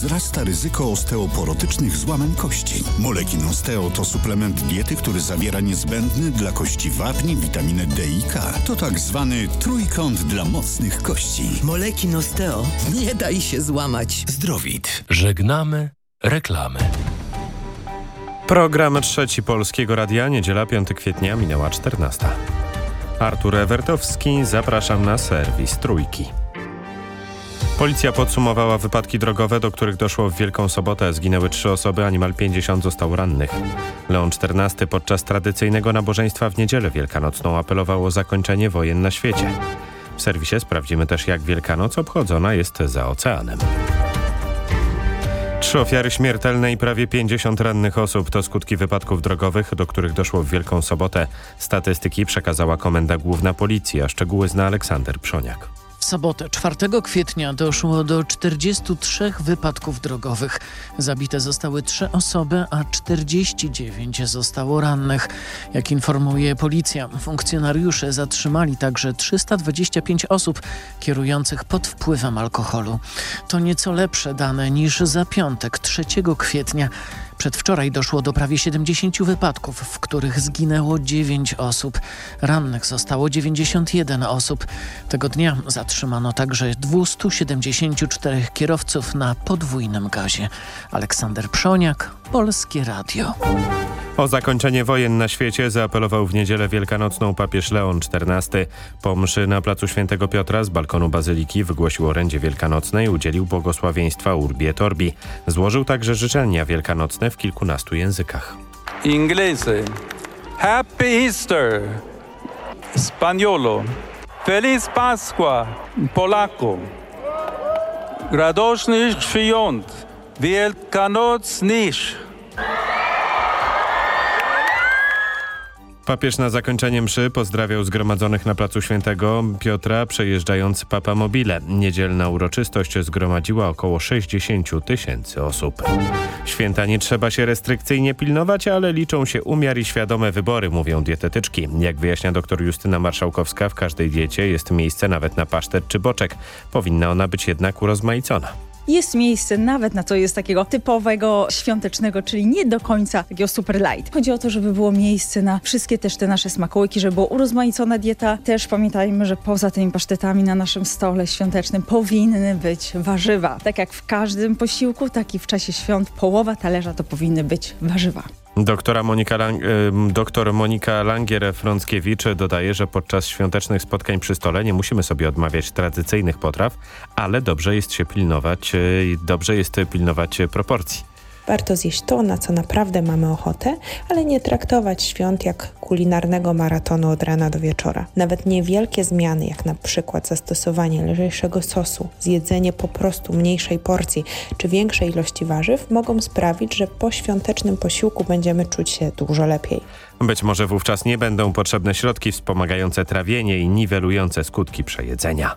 wzrasta ryzyko osteoporotycznych złamań kości. Molekin Osteo to suplement diety, który zawiera niezbędny dla kości wapni, witaminę D i K. To tak zwany trójkąt dla mocnych kości. Molekin Osteo. Nie daj się złamać. Zdrowit. Żegnamy reklamy. Program Trzeci Polskiego Radia, niedziela 5 kwietnia, minęła 14. Artur Ewertowski, zapraszam na serwis Trójki. Policja podsumowała wypadki drogowe, do których doszło w Wielką Sobotę. Zginęły trzy osoby, a niemal 50 zostało rannych. Leon XIV podczas tradycyjnego nabożeństwa w niedzielę wielkanocną apelował o zakończenie wojen na świecie. W serwisie sprawdzimy też, jak Wielkanoc obchodzona jest za oceanem. Trzy ofiary śmiertelne i prawie 50 rannych osób to skutki wypadków drogowych, do których doszło w Wielką Sobotę. Statystyki przekazała Komenda Główna Policji, a szczegóły zna Aleksander Przoniak. W sobotę 4 kwietnia doszło do 43 wypadków drogowych. Zabite zostały 3 osoby, a 49 zostało rannych. Jak informuje policja, funkcjonariusze zatrzymali także 325 osób kierujących pod wpływem alkoholu. To nieco lepsze dane niż za piątek 3 kwietnia. Przedwczoraj doszło do prawie 70 wypadków, w których zginęło 9 osób. Rannych zostało 91 osób. Tego dnia zatrzymano także 274 kierowców na podwójnym gazie. Aleksander Przoniak, Polskie Radio. O zakończenie wojen na świecie zaapelował w niedzielę wielkanocną papież Leon XIV. Po mszy na placu Świętego Piotra z balkonu Bazyliki wygłosił orędzie wielkanocnej, udzielił błogosławieństwa Urbi et Orbi. Złożył także życzenia wielkanocne w kilkunastu językach. Inglese. Happy Easter. Spaniolo. Feliz Pasqua. Polako. Radośny świąt. Wielkanocnych. Papież na zakończenie mszy pozdrawiał zgromadzonych na placu Świętego Piotra przejeżdżając Papa Mobile. Niedzielna uroczystość zgromadziła około 60 tysięcy osób. Święta nie trzeba się restrykcyjnie pilnować, ale liczą się umiar i świadome wybory, mówią dietetyczki. Jak wyjaśnia dr Justyna Marszałkowska, w każdej diecie jest miejsce nawet na pasztet czy boczek. Powinna ona być jednak urozmaicona jest miejsce nawet na to jest takiego typowego świątecznego, czyli nie do końca takiego super light. Chodzi o to, żeby było miejsce na wszystkie też te nasze smakołyki, żeby była urozmaicona dieta. Też pamiętajmy, że poza tymi pasztetami na naszym stole świątecznym powinny być warzywa. Tak jak w każdym posiłku, tak i w czasie świąt połowa talerza to powinny być warzywa. Doktora Monika Lang doktor Monika Langier-Frąckiewicz dodaje, że podczas świątecznych spotkań przy stole nie musimy sobie odmawiać tradycyjnych potraw, ale dobrze jest się pilnować, y, dobrze jest pilnować proporcji. Warto zjeść to, na co naprawdę mamy ochotę, ale nie traktować świąt jak kulinarnego maratonu od rana do wieczora. Nawet niewielkie zmiany, jak na przykład zastosowanie lżejszego sosu, zjedzenie po prostu mniejszej porcji czy większej ilości warzyw, mogą sprawić, że po świątecznym posiłku będziemy czuć się dużo lepiej. Być może wówczas nie będą potrzebne środki wspomagające trawienie i niwelujące skutki przejedzenia.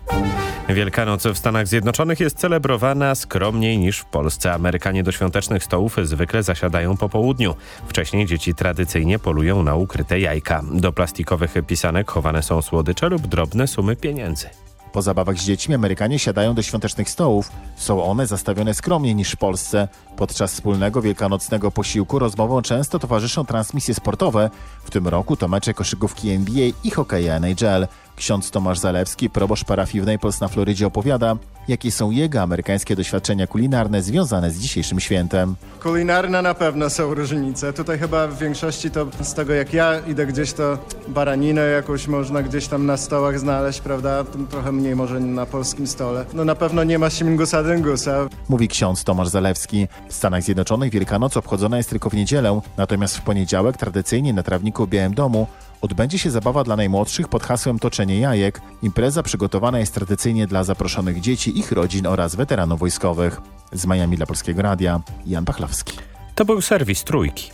Wielkanoc w Stanach Zjednoczonych jest celebrowana skromniej niż w Polsce. Amerykanie do świątecznych stołów zwykle zasiadają po południu. Wcześniej dzieci tradycyjnie polują na ukryte jajka. Do plastikowych pisanek chowane są słodycze lub drobne sumy pieniędzy. Po zabawach z dziećmi Amerykanie siadają do świątecznych stołów. Są one zastawione skromniej niż w Polsce. Podczas wspólnego wielkanocnego posiłku rozmową często towarzyszą transmisje sportowe. W tym roku to mecze koszykówki NBA i hokeja NHL. Ksiądz Tomasz Zalewski, proboszcz parafii w Naples na Florydzie opowiada, jakie są jego amerykańskie doświadczenia kulinarne związane z dzisiejszym świętem. Kulinarne na pewno są różnice. Tutaj chyba w większości to z tego jak ja idę gdzieś to baraninę jakąś można gdzieś tam na stołach znaleźć, prawda? Trochę mniej może na polskim stole. No na pewno nie ma śmigusa dyngusa. Mówi ksiądz Tomasz Zalewski. W Stanach Zjednoczonych Wielkanoc obchodzona jest tylko w niedzielę, natomiast w poniedziałek tradycyjnie na trawniku w Białym Domu odbędzie się zabawa dla najmłodszych pod hasłem Toczenie Jajek. Impreza przygotowana jest tradycyjnie dla zaproszonych dzieci, ich rodzin oraz weteranów wojskowych. Z Miami dla Polskiego Radia, Jan Pachlowski. To był serwis Trójki.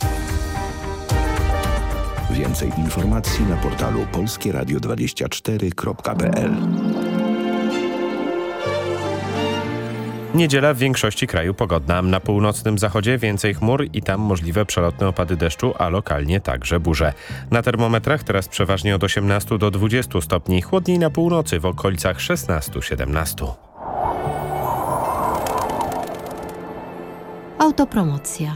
Więcej informacji na portalu polskieradio24.pl Niedziela w większości kraju pogodna. Na północnym zachodzie więcej chmur i tam możliwe przelotne opady deszczu, a lokalnie także burze. Na termometrach teraz przeważnie od 18 do 20 stopni, chłodniej na północy w okolicach 16-17. Autopromocja.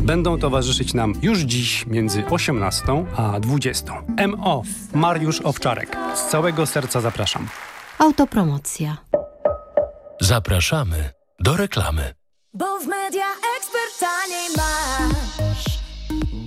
będą towarzyszyć nam już dziś między 18 a 20. MO Mariusz Owczarek. Z całego serca zapraszam. Autopromocja. Zapraszamy do reklamy. Bo w Media Expert taniej masz.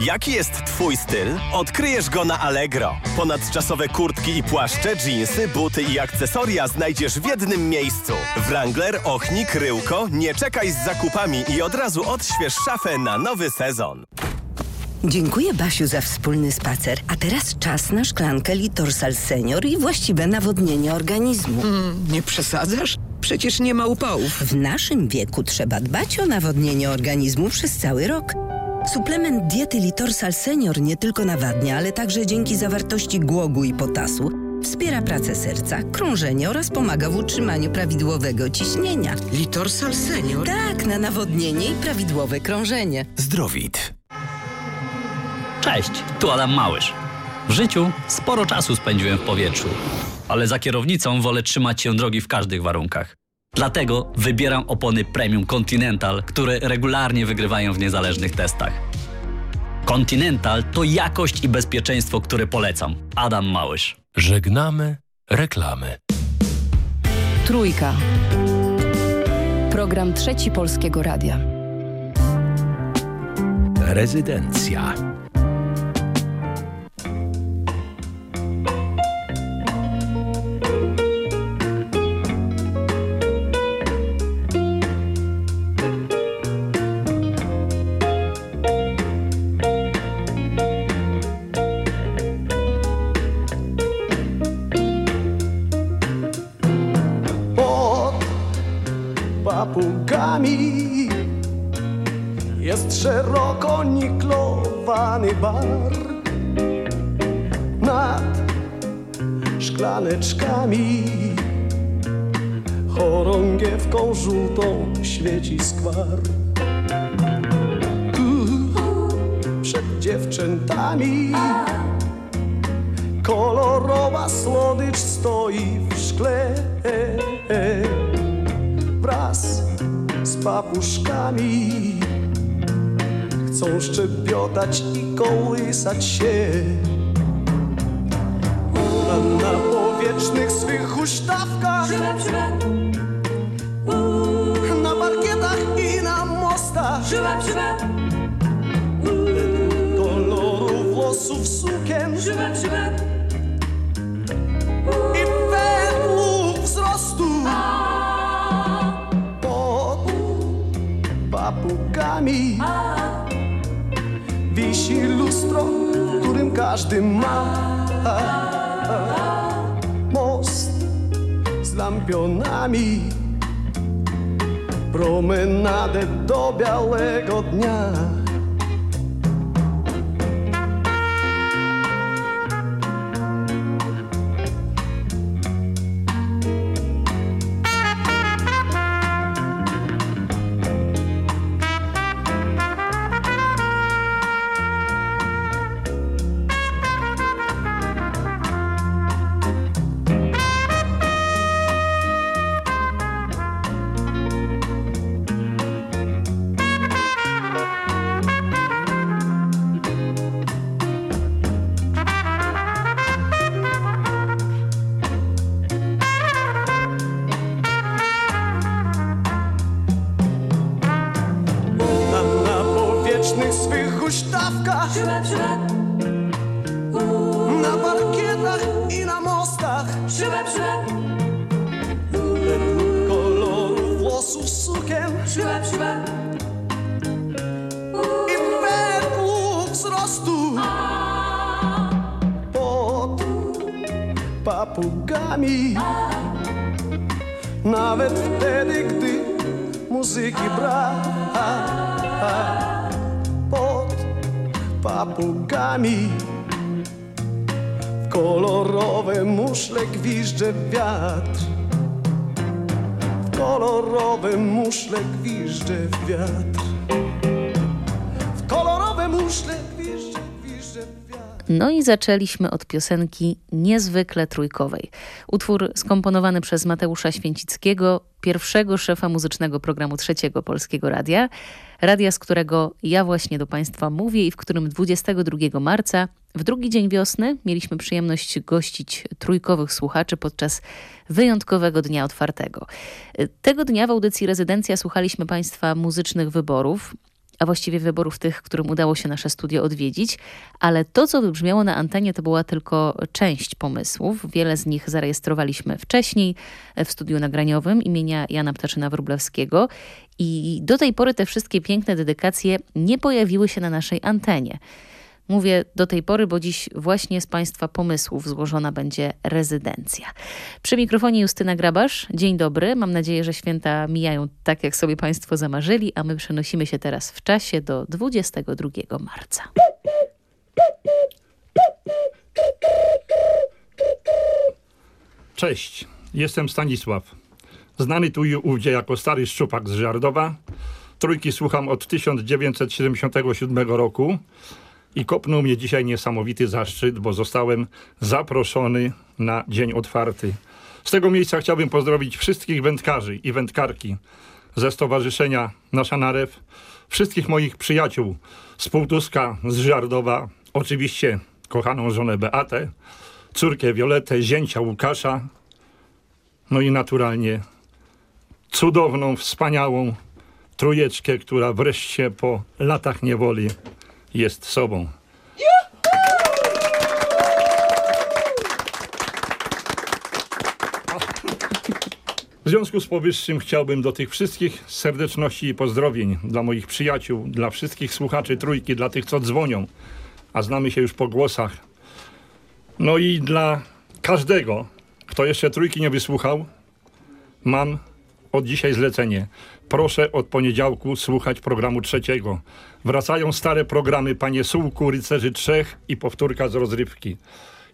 Jaki jest Twój styl? Odkryjesz go na Allegro. Ponadczasowe kurtki i płaszcze, dżinsy, buty i akcesoria znajdziesz w jednym miejscu. Wrangler, Ochnik, Ryłko, nie czekaj z zakupami i od razu odśwież szafę na nowy sezon. Dziękuję Basiu za wspólny spacer. A teraz czas na szklankę Litorsal Senior i właściwe nawodnienie organizmu. Mm, nie przesadzasz? Przecież nie ma upałów. W naszym wieku trzeba dbać o nawodnienie organizmu przez cały rok. Suplement diety Litorsal Senior nie tylko nawadnia, ale także dzięki zawartości głogu i potasu wspiera pracę serca, krążenie oraz pomaga w utrzymaniu prawidłowego ciśnienia. Litorsal Senior? Tak, na nawodnienie i prawidłowe krążenie. Zdrowit. Cześć, tu Adam Małysz. W życiu sporo czasu spędziłem w powietrzu, ale za kierownicą wolę trzymać się drogi w każdych warunkach. Dlatego wybieram opony Premium Continental, które regularnie wygrywają w niezależnych testach. Continental to jakość i bezpieczeństwo, które polecam. Adam Małysz. Żegnamy reklamy. Trójka. Program Trzeci Polskiego Radia. Rezydencja. Szklaneczkami chorągiewką żółtą świeci skwar. Przed dziewczętami. Kolorowa słodycz stoi w szkle. Wraz z papuszkami. Chcą szczebiotać i kołysać się powietrznych swych huśtawkach. Na parkietach i na mostach. Koloru włosów sukien I według wzrostu. Papugami Wisi lustro, którym każdy ma lampionami promenadę do białego dnia. nawet wtedy, gdy muzyki brak pod papugami. W kolorowe muszle gwiżdże wiatr, w kolorowe muszle gwiżdże wiatr, w kolorowe muszle no i zaczęliśmy od piosenki niezwykle trójkowej. Utwór skomponowany przez Mateusza Święcickiego, pierwszego szefa muzycznego programu Trzeciego Polskiego Radia, radia, z którego ja właśnie do Państwa mówię i w którym 22 marca, w drugi dzień wiosny, mieliśmy przyjemność gościć trójkowych słuchaczy podczas wyjątkowego dnia otwartego. Tego dnia w audycji Rezydencja słuchaliśmy Państwa muzycznych wyborów a właściwie wyborów tych, którym udało się nasze studio odwiedzić, ale to, co wybrzmiało na antenie, to była tylko część pomysłów. Wiele z nich zarejestrowaliśmy wcześniej w studiu nagraniowym imienia Jana Ptaczyna-Wróblewskiego i do tej pory te wszystkie piękne dedykacje nie pojawiły się na naszej antenie. Mówię do tej pory, bo dziś właśnie z Państwa pomysłów złożona będzie rezydencja. Przy mikrofonie Justyna Grabasz. Dzień dobry. Mam nadzieję, że święta mijają tak, jak sobie Państwo zamarzyli, a my przenosimy się teraz w czasie do 22 marca. Cześć, jestem Stanisław. Znany tu i ówdzie jako stary szczupak z Żardowa. Trójki słucham od 1977 roku i kopnął mnie dzisiaj niesamowity zaszczyt, bo zostałem zaproszony na dzień otwarty. Z tego miejsca chciałbym pozdrowić wszystkich wędkarzy i wędkarki ze Stowarzyszenia Nasza Narew, wszystkich moich przyjaciół z Półtuska, z Żardowa, oczywiście kochaną żonę Beatę, córkę Violetę, zięcia Łukasza, no i naturalnie cudowną, wspaniałą trójeczkę, która wreszcie po latach niewoli jest sobą. W związku z powyższym chciałbym do tych wszystkich serdeczności i pozdrowień dla moich przyjaciół, dla wszystkich słuchaczy trójki, dla tych, co dzwonią, a znamy się już po głosach. No i dla każdego, kto jeszcze trójki nie wysłuchał, mam od dzisiaj zlecenie. Proszę od poniedziałku słuchać programu trzeciego. Wracają stare programy Panie Sułku, Rycerzy Trzech i powtórka z rozrywki.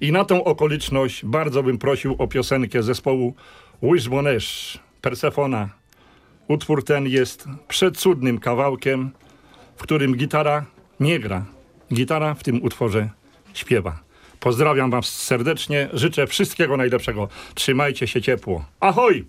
I na tą okoliczność bardzo bym prosił o piosenkę zespołu Wishbonesz, Persefona. Utwór ten jest przecudnym kawałkiem, w którym gitara nie gra. Gitara w tym utworze śpiewa. Pozdrawiam Was serdecznie, życzę wszystkiego najlepszego. Trzymajcie się ciepło. Ahoj!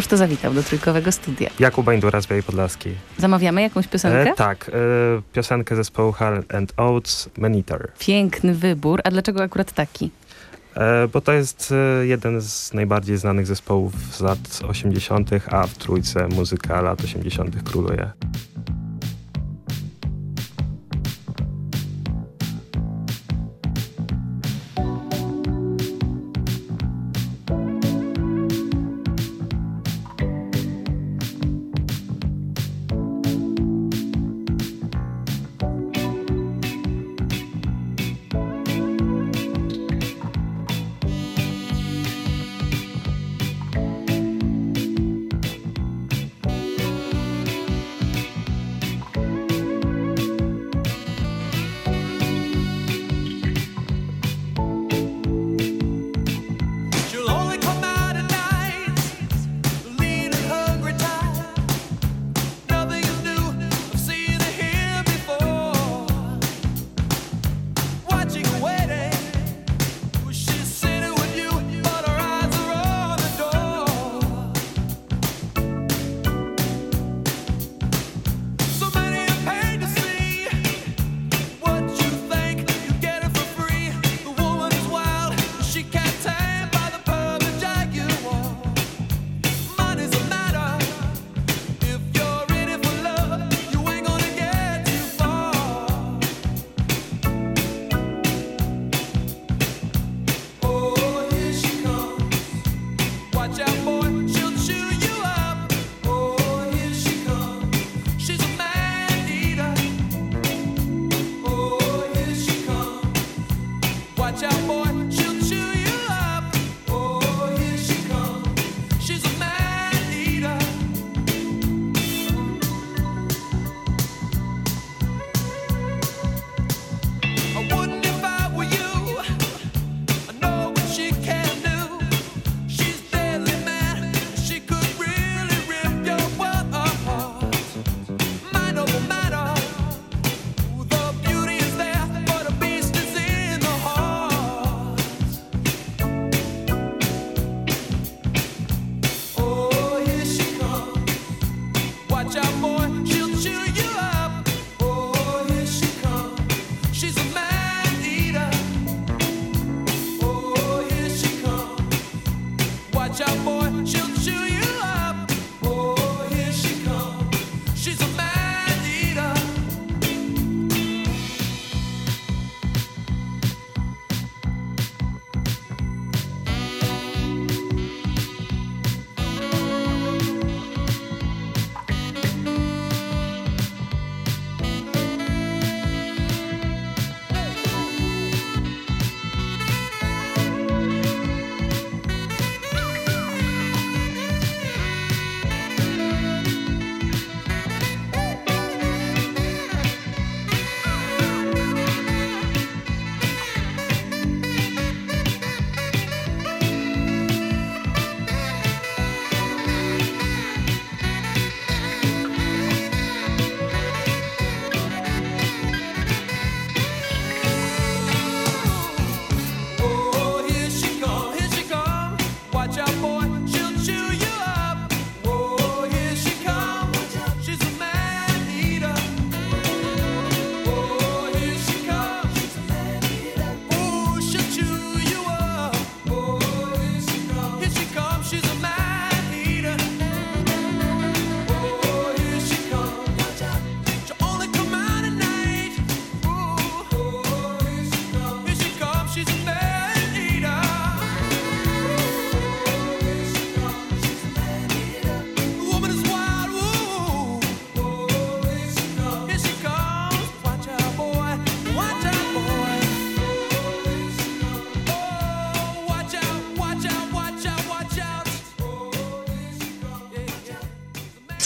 Któż to zawitał do Trójkowego Studia? Jakub Bańdura z Białej Podlaskiej. Zamawiamy jakąś piosenkę? E, tak, e, piosenkę zespołu Hall and Oates, Maneater. Piękny wybór, a dlaczego akurat taki? E, bo to jest e, jeden z najbardziej znanych zespołów z lat 80., a w trójce muzyka lat 80. króluje.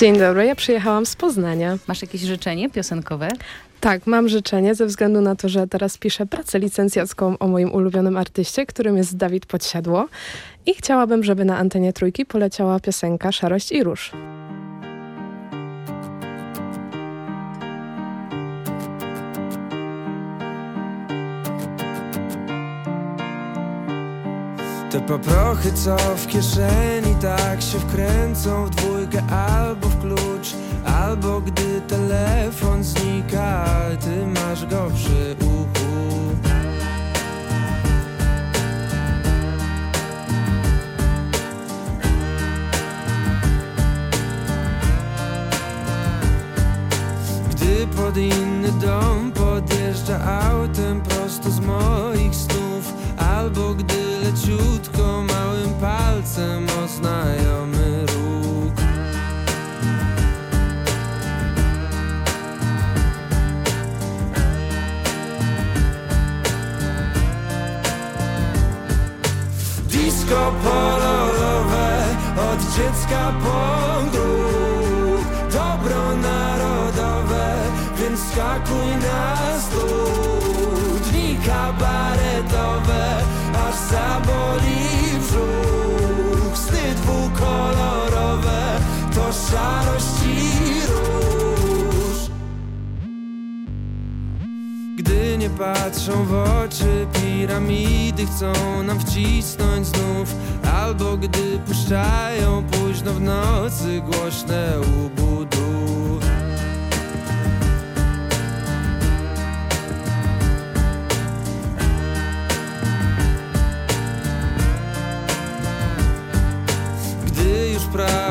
Dzień dobry, ja przyjechałam z Poznania. Masz jakieś życzenie piosenkowe? Tak, mam życzenie ze względu na to, że teraz piszę pracę licencjacką o moim ulubionym artyście, którym jest Dawid Podsiadło i chciałabym, żeby na antenie trójki poleciała piosenka Szarość i Róż. Te paprochy, co w kieszeni tak się wkręcą w dwójkę albo w klucz Albo gdy telefon znika, ty masz go przy uchu. Gdy pod inny dom podjeżdża autem prosto z moich snów Albo gdy leciutko małym palcem oznajomy róg. Disco pololowe od dziecka po grób Dobro narodowe, więc skakuj na stół. Dni kabaretowe, to szarość i róż. Gdy nie patrzą w oczy piramidy Chcą nam wcisnąć znów. Albo gdy puszczają późno w nocy Głośne ubudu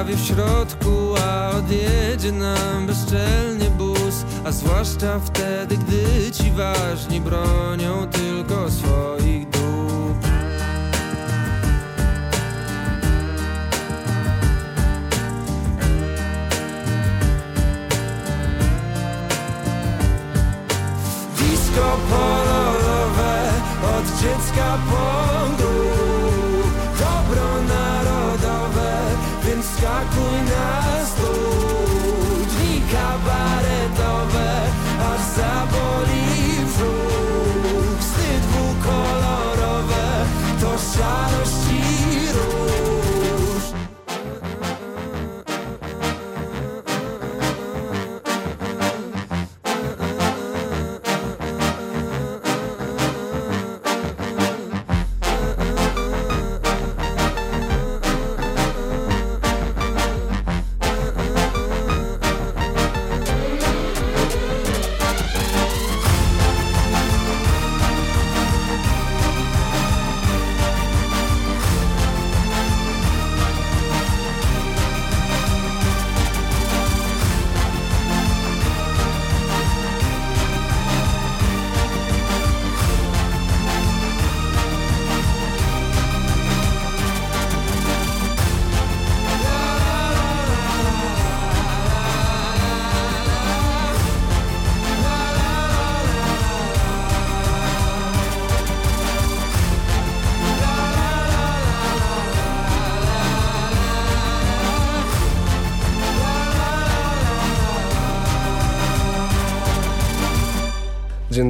prawie w środku, a odjedzie nam bezczelnie bus. A zwłaszcza wtedy, gdy ci ważni bronią tylko swoich dup Disco pololowe od dziecka po aż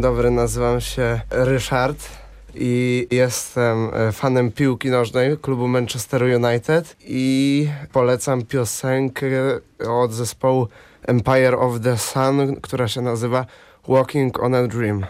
dobry, nazywam się Ryszard i jestem e, fanem piłki nożnej klubu Manchester United i polecam piosenkę od zespołu Empire of the Sun, która się nazywa Walking on a Dream.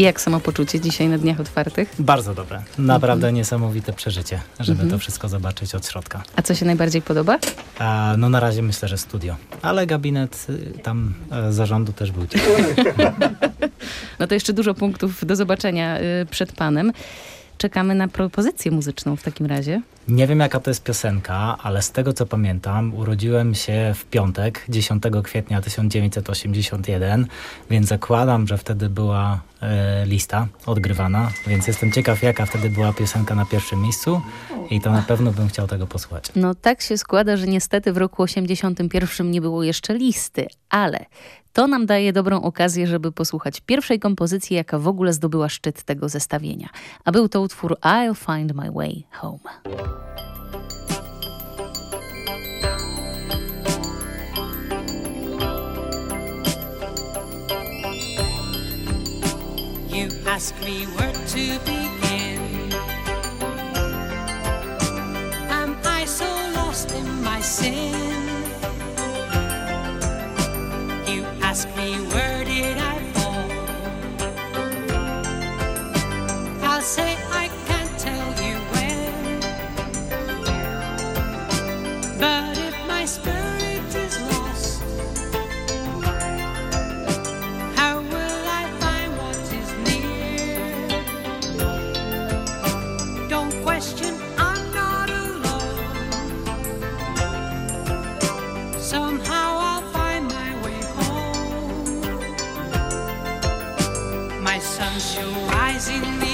I jak samopoczucie dzisiaj na Dniach Otwartych? Bardzo dobre. Naprawdę Mhm. niesamowite przeżycie, żeby Mhm. to wszystko zobaczyć od środka. A co się najbardziej podoba? A, no na razie myślę, że studio. Ale gabinet y, tam e, zarządu też był. No to jeszcze dużo punktów do zobaczenia y, przed panem. Czekamy na propozycję muzyczną w takim razie. Nie wiem jaka to jest piosenka, ale z tego co pamiętam, urodziłem się w piątek, 10 kwietnia 1981, więc zakładam, że wtedy była e, lista odgrywana, więc jestem ciekaw jaka wtedy była piosenka na pierwszym miejscu i to na pewno bym chciał tego posłuchać. No tak się składa, że niestety w roku 81 nie było jeszcze listy, ale to nam daje dobrą okazję, żeby posłuchać pierwszej kompozycji, jaka w ogóle zdobyła szczyt tego zestawienia. A był to utwór I'll Find My Way Home. You ask me where to begin. Am I so lost in my sin? Ask me where did I fall? I'll say I can't tell you when. But if my sun shall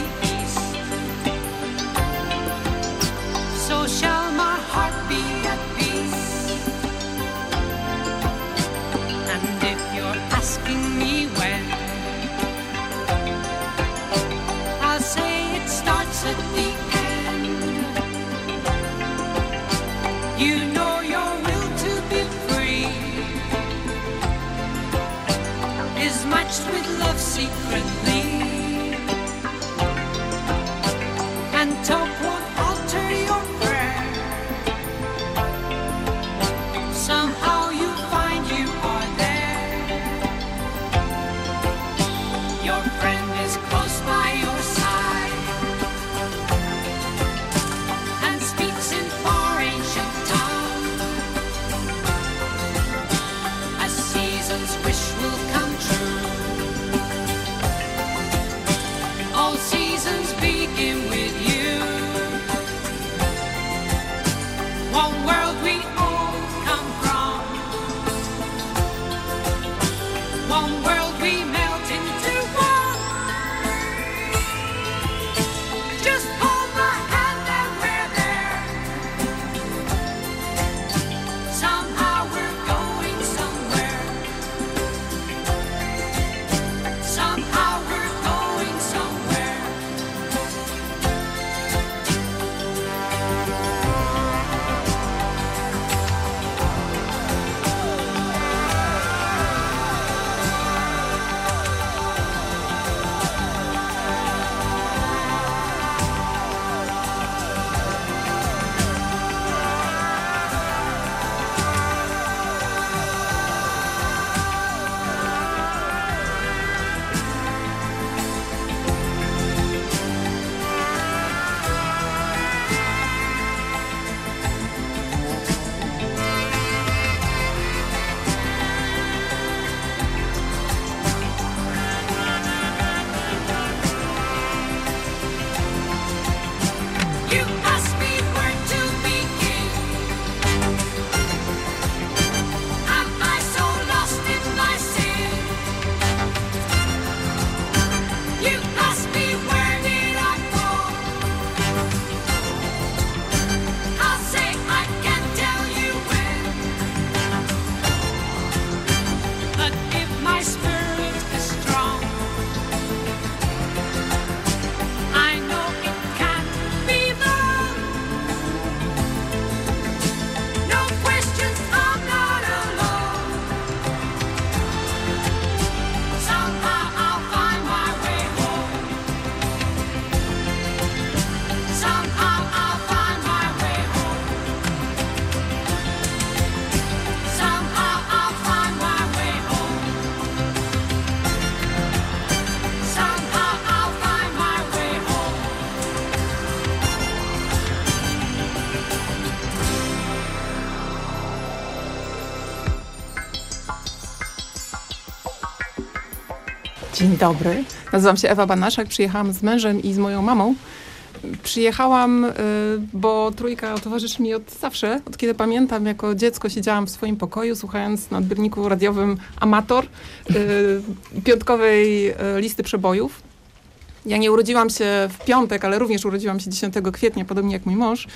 Dzień dobry. Nazywam się Ewa Banaszak. Przyjechałam z mężem i z moją mamą. Przyjechałam, y, bo trójka towarzyszy mi od zawsze. Od kiedy pamiętam, jako dziecko siedziałam w swoim pokoju, słuchając na odbiorniku radiowym Amator y, piątkowej y, listy przebojów. Ja nie urodziłam się w piątek, ale również urodziłam się 10 kwietnia, podobnie jak mój mąż,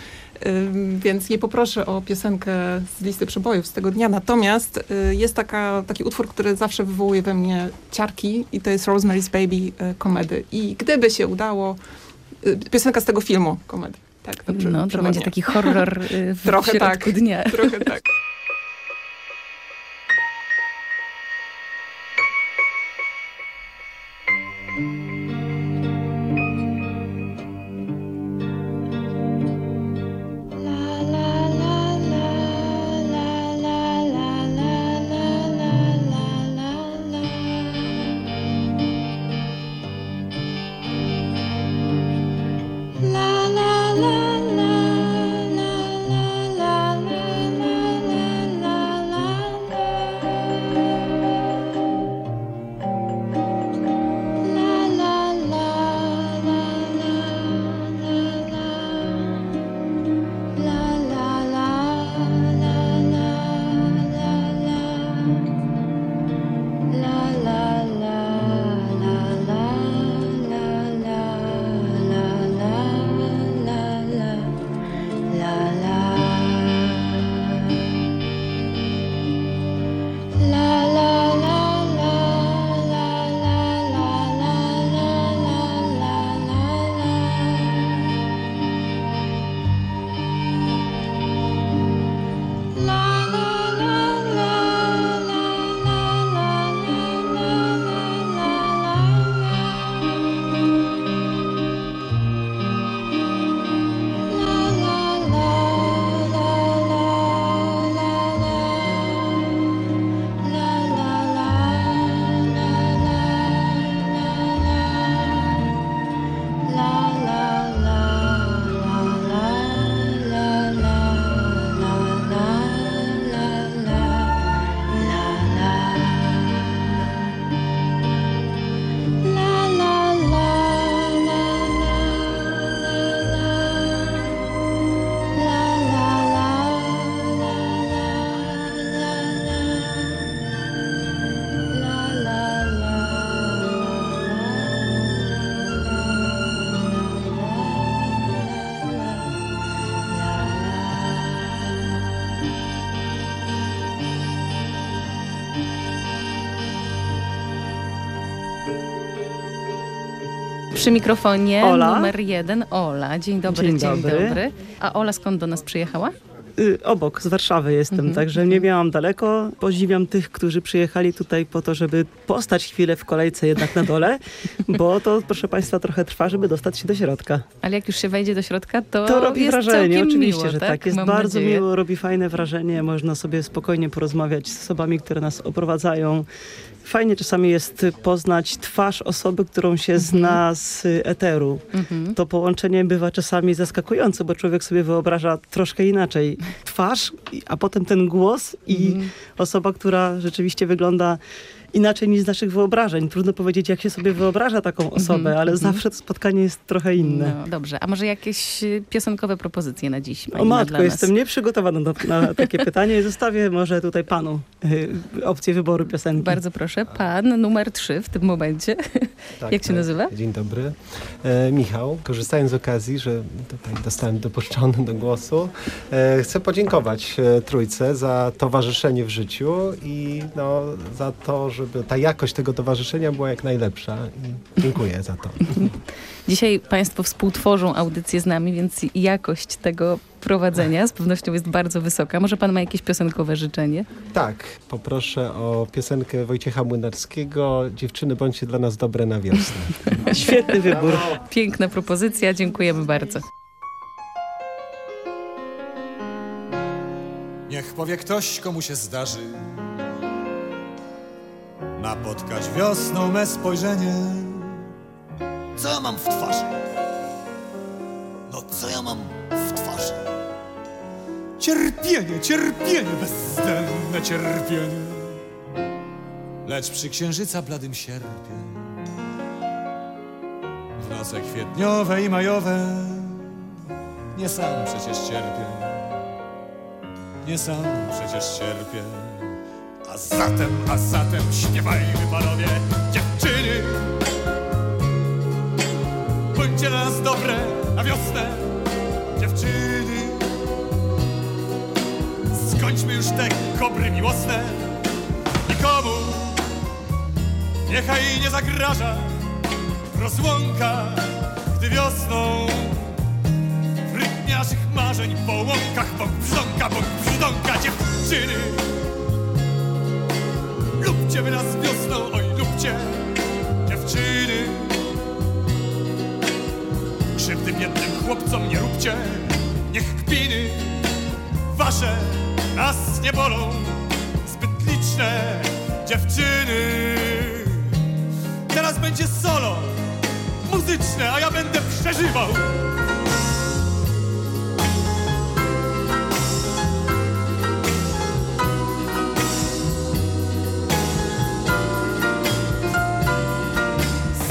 więc nie poproszę o piosenkę z listy przebojów z tego dnia. Natomiast y, jest taka, taki utwór, który zawsze wywołuje we mnie ciarki i to jest Rosemary's Baby y, komedy. I gdyby się udało, y, piosenka z tego filmu komedy. Tak, dobrze, No, to będzie taki horror w Trochę tak, dnia. Trochę tak. Przy mikrofonie Ola. numer jeden Ola. Dzień dobry, Dzień dzień, dobry. dobry. A Ola skąd do nas przyjechała? Y, Obok, z Warszawy jestem, Mhm, także nie miałam daleko. Podziwiam tych, którzy przyjechali tutaj po to, żeby postać chwilę w kolejce jednak na dole, bo to, proszę Państwa, trochę trwa, żeby dostać się do środka. Ale jak już się wejdzie do środka, to, To robi jest wrażenie, oczywiście, miło, że tak. Jest Mam bardzo nadzieję. miło, robi fajne wrażenie. Można sobie spokojnie porozmawiać z osobami, które nas oprowadzają. Fajnie czasami jest poznać twarz osoby, którą się zna z eteru. Mhm. To połączenie bywa czasami zaskakujące, bo człowiek sobie wyobraża troszkę inaczej twarz, a potem ten głos i Mhm. osoba, która rzeczywiście wygląda inaczej niż z naszych wyobrażeń. Trudno powiedzieć, jak się sobie wyobraża taką osobę, Mhm, ale mhm. zawsze to spotkanie jest trochę inne. No, dobrze, a może jakieś y, piosenkowe propozycje na dziś? pani O ma matko, jestem nieprzygotowana na, na takie pytanie. Zostawię może tutaj panu y, opcję wyboru piosenki. Bardzo proszę, pan numer trzy w tym momencie. Tak, Jak się tak. nazywa? Dzień dobry. E, Michał, korzystając z okazji, że tutaj zostałem dopuszczony do głosu, e, chcę podziękować e, Trójce za towarzyszenie w życiu i no, za to, żeby ta jakość tego towarzyszenia była jak najlepsza. I dziękuję za to. Dzisiaj Państwo współtworzą audycję z nami, więc jakość tego prowadzenia z pewnością jest bardzo wysoka. Może Pan ma jakieś piosenkowe życzenie? Tak, poproszę o piosenkę Wojciecha Młynarskiego Dziewczyny, bądźcie dla nas dobre na wiosnę. Świetny wybór. Piękna propozycja, dziękujemy bardzo. Niech powie ktoś, komu się zdarzy napotkać wiosną me spojrzenie. Co ja mam w twarzy? No co ja mam w twarzy? Cierpienie, cierpienie, bezdenne cierpienie. lecz przy księżyca bladym sierpie. W noce kwietniowe i majowe nie sam przecież cierpię, nie sam przecież cierpię. A zatem, a zatem śpiewajmy panowie, dziewczyny, bądźcie nas dobre na wiosnę, dziewczyny. Skończmy już te kobry miłosne, nikomu niechaj nie zagraża rozłąka, gdy wiosną w rytmie naszych marzeń po łąkach bąk brzdąka, bąk brzdąka dziewczyny. Lubcie wy nas wiosną, oj lubcie dziewczyny. Krzywdy biednym chłopcom nie róbcie, niech kpiny wasze nas nie bolą. Zbyt liczne dziewczyny. Teraz będzie solo muzyczne, a ja będę przeżywał.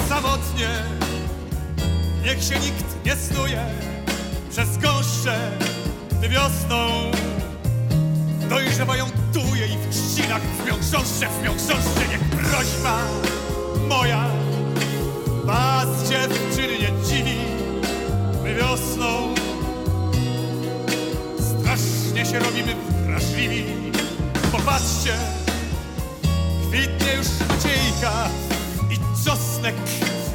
Samotnie, niech się nikt nie snuje przez gąszcze, gdy wiosną dojrzewają tuje i w trzcinach w mią chrząszcze, w mią chrząszcze, niech prośba moja was dziewczyny nie dziwi, my wiosną strasznie się robimy wrażliwi. Popatrzcie, kwitnie już maciejka i czosnek.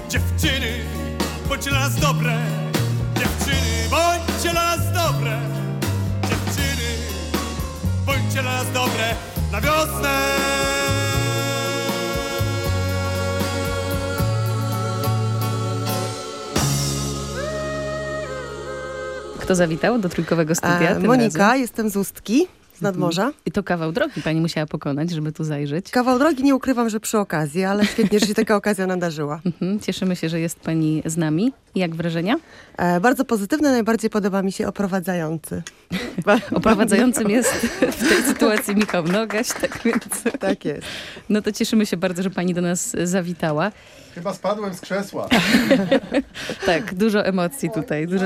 Dziewczyny, bądźcie dla nas dobre, dziewczyny, bądźcie dla nas dobre, bądźcie dla nas dobre na wiosnę. Kto zawitał do trójkowego studia? Tym Monika, razem? jestem z Ustki, z nadmorza. I to kawał drogi pani musiała pokonać, żeby tu zajrzeć. Kawał drogi nie ukrywam, że przy okazji, ale świetnie, że się taka okazja nadarzyła. Mhm, Cieszymy się, że jest pani z nami. Jak wrażenia? E, bardzo pozytywne, najbardziej podoba mi się oprowadzający. Oprowadzającym jest w tej sytuacji Michał Nogaś, tak więc... Tak jest. No to cieszymy się bardzo, że pani do nas zawitała. Chyba spadłem z krzesła. Tak, dużo emocji tutaj, dużo,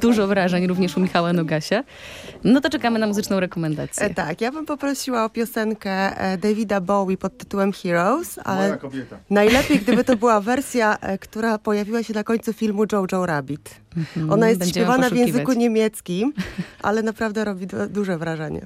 dużo wrażeń również u Michała Nogasia. No to czekamy na muzyczną rekomendację. E, tak, ja bym poprosiła o piosenkę e, Davida Bowie pod tytułem Heroes, ale Moja kobieta. najlepiej gdyby to była wersja, e, która pojawiła się na końcu filmu Jojo Rabbit. Mhm, Ona jest będziemy śpiewana w języku niemieckim, ale naprawdę robi du- duże wrażenie.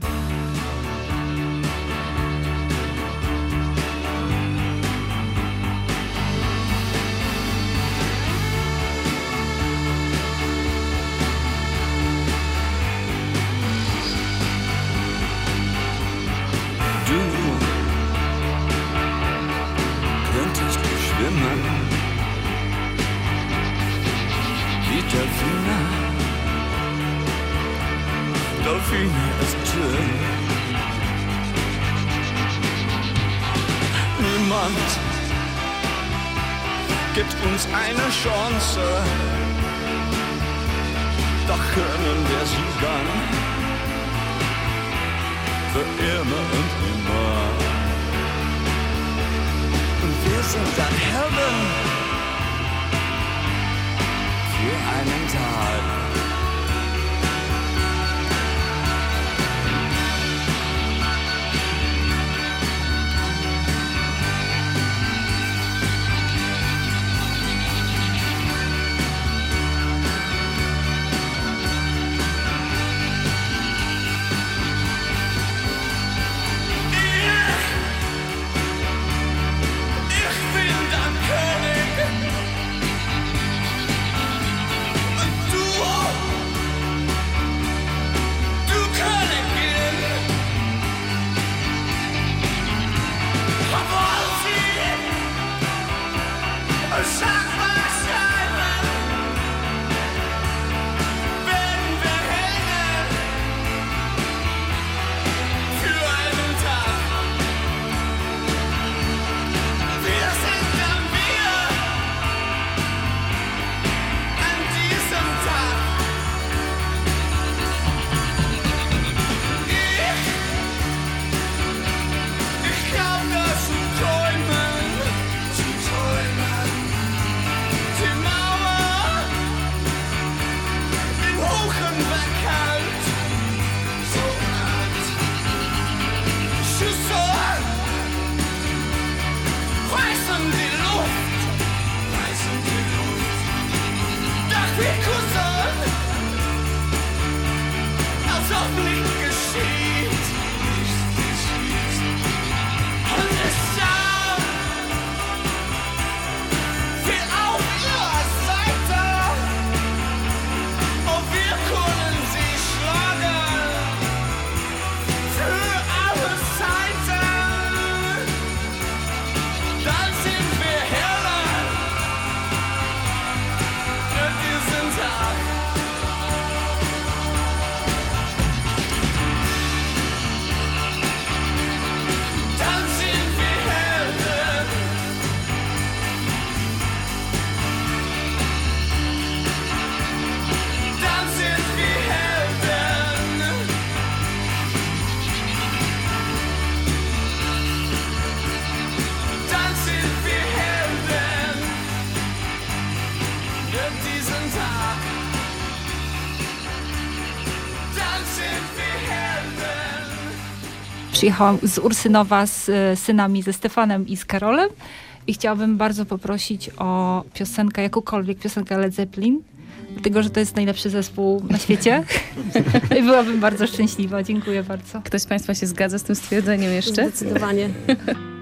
Przyjechałam z Ursynowa z e, synami, ze Stefanem i z Karolem i chciałabym bardzo poprosić o piosenkę, jakąkolwiek piosenkę Led Zeppelin, dlatego, że to jest najlepszy zespół na świecie i byłabym bardzo szczęśliwa. Dziękuję bardzo. Ktoś z Państwa się zgadza z tym stwierdzeniem jeszcze? Zdecydowanie.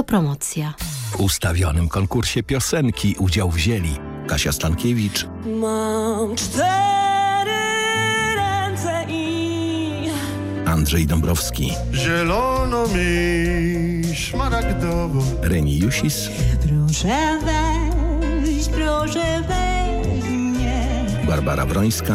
Autopromocja. W ustawionym konkursie piosenki udział wzięli Kasia Stankiewicz, Mam cztery ręce i Andrzej Dąbrowski, Zielono mi, szmaragdowo. Reni Jusis, proszę weź, proszę weź mnie. Barbara Wrońska,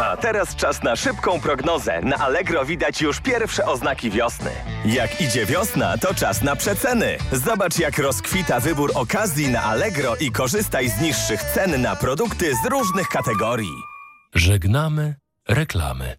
A teraz czas na szybką prognozę. Na Allegro widać już pierwsze oznaki wiosny. Jak idzie wiosna, to czas na przeceny. Zobacz jak rozkwita wybór okazji na Allegro i korzystaj z niższych cen na produkty z różnych kategorii. Żegnamy reklamy.